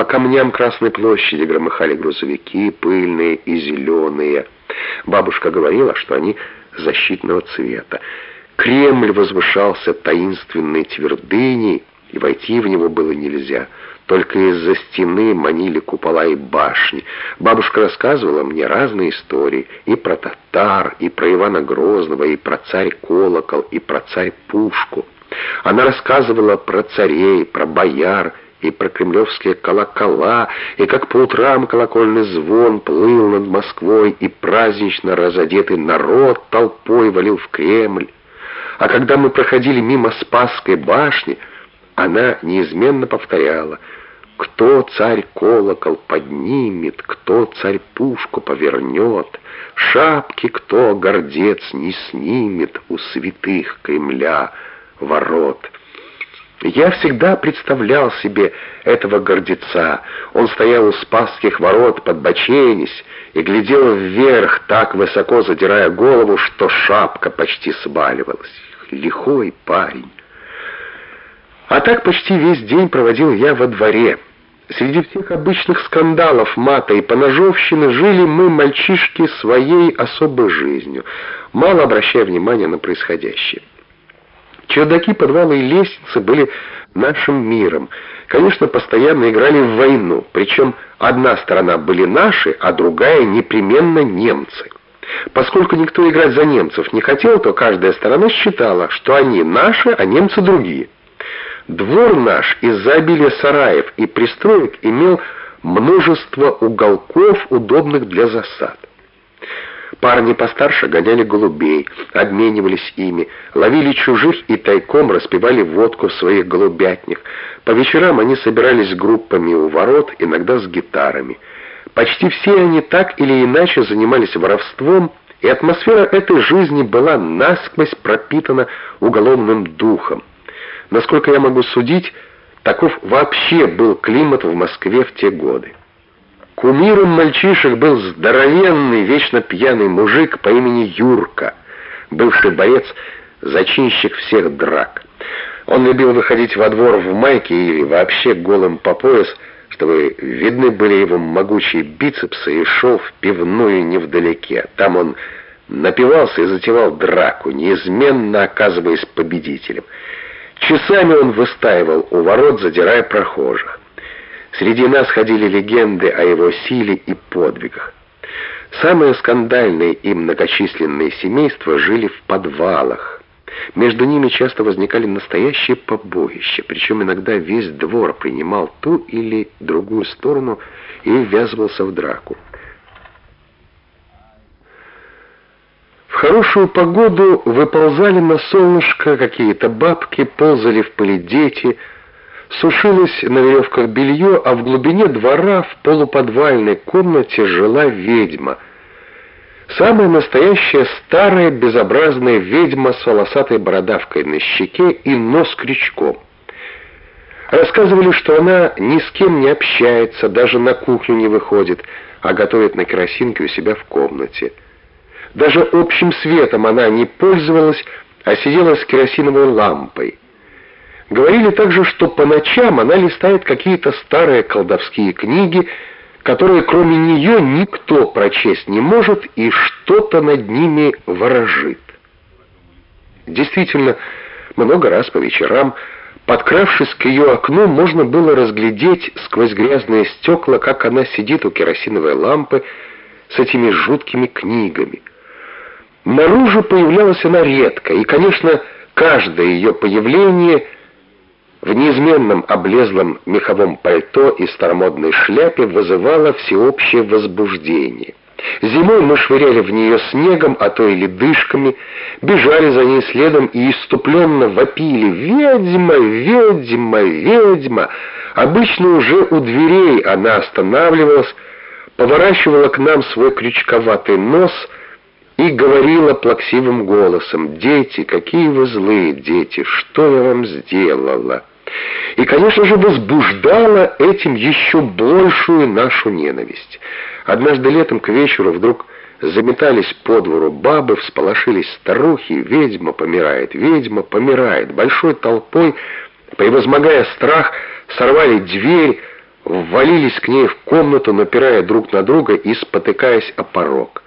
По камням Красной площади громыхали грузовики, пыльные и зеленые. Бабушка говорила, что они защитного цвета. Кремль возвышался таинственной твердыней, и войти в него было нельзя. Только из-за стены манили купола и башни. Бабушка рассказывала мне разные истории. И про татар, и про Ивана Грозного, и про царь Колокол, и про царь Пушку. Она рассказывала про царей, про бояр, и про кремлевские колокола, и как по утрам колокольный звон плыл над Москвой, и празднично разодетый народ толпой валил в Кремль. А когда мы проходили мимо Спасской башни, она неизменно повторяла «Кто царь колокол поднимет, кто царь пушку повернет, шапки кто гордец не снимет у святых Кремля ворот». Я всегда представлял себе этого гордеца. Он стоял у Спасских ворот, подбоченясь, и глядел вверх, так высоко задирая голову, что шапка почти сваливалась. Лихой парень. А так почти весь день проводил я во дворе. Среди всех обычных скандалов, мата и поножовщины жили мы, мальчишки, своей особой жизнью, мало обращая внимания на происходящее. Чердаки, подвалы и лестницы были нашим миром. Конечно, постоянно играли в войну, причем одна сторона были наши, а другая непременно немцы. Поскольку никто играть за немцев не хотел, то каждая сторона считала, что они наши, а немцы другие. Двор наш из-за обилия сараев и пристроек имел множество уголков, удобных для засад. Парни постарше гоняли голубей, обменивались ими, ловили чужих и тайком распивали водку в своих голубятнях. По вечерам они собирались группами у ворот, иногда с гитарами. Почти все они так или иначе занимались воровством, и атмосфера этой жизни была насквозь пропитана уголовным духом. Насколько я могу судить, таков вообще был климат в Москве в те годы. Кумиром мальчишек был здоровенный, вечно пьяный мужик по имени Юрка, бывший боец, зачинщик всех драк. Он любил выходить во двор в майке или вообще голым по пояс, чтобы видны были его могучие бицепсы, и шел в пивную невдалеке. Там он напивался и затевал драку, неизменно оказываясь победителем. Часами он выстаивал у ворот, задирая прохожих. Среди нас ходили легенды о его силе и подвигах. Самые скандальные и многочисленные семейства жили в подвалах. Между ними часто возникали настоящие побоища, причем иногда весь двор принимал ту или другую сторону и ввязывался в драку. В хорошую погоду выползали на солнышко какие-то бабки, ползали в пыли дети – Сушилось на веревках белье, а в глубине двора в полуподвальной комнате жила ведьма. Самая настоящая старая безобразная ведьма с волосатой бородавкой на щеке и нос крючком. Рассказывали, что она ни с кем не общается, даже на кухню не выходит, а готовит на керосинке у себя в комнате. Даже общим светом она не пользовалась, а сидела с керосиновой лампой. Говорили также, что по ночам она листает какие-то старые колдовские книги, которые кроме нее никто прочесть не может и что-то над ними ворожит. Действительно, много раз по вечерам, подкравшись к ее окну, можно было разглядеть сквозь грязные стекла, как она сидит у керосиновой лампы с этими жуткими книгами. Наружу появлялась она редко, и, конечно, каждое ее появление – в неизменном облезлом меховом пальто и старомодной шляпе вызывало всеобщее возбуждение. Зимой мы швыряли в нее снегом, а то и ледышками, бежали за ней следом и иступленно вопили «Ведьма! Ведьма! Ведьма!». Обычно уже у дверей она останавливалась, поворачивала к нам свой крючковатый нос и говорила плаксивым голосом «Дети, какие вы злые дети! Что я вам сделала?» И, конечно же, возбуждала этим еще большую нашу ненависть. Однажды летом к вечеру вдруг заметались по двору бабы, всполошились старухи, ведьма помирает, ведьма помирает. Большой толпой, превозмогая страх, сорвали дверь, ввалились к ней в комнату, напирая друг на друга и спотыкаясь о порог.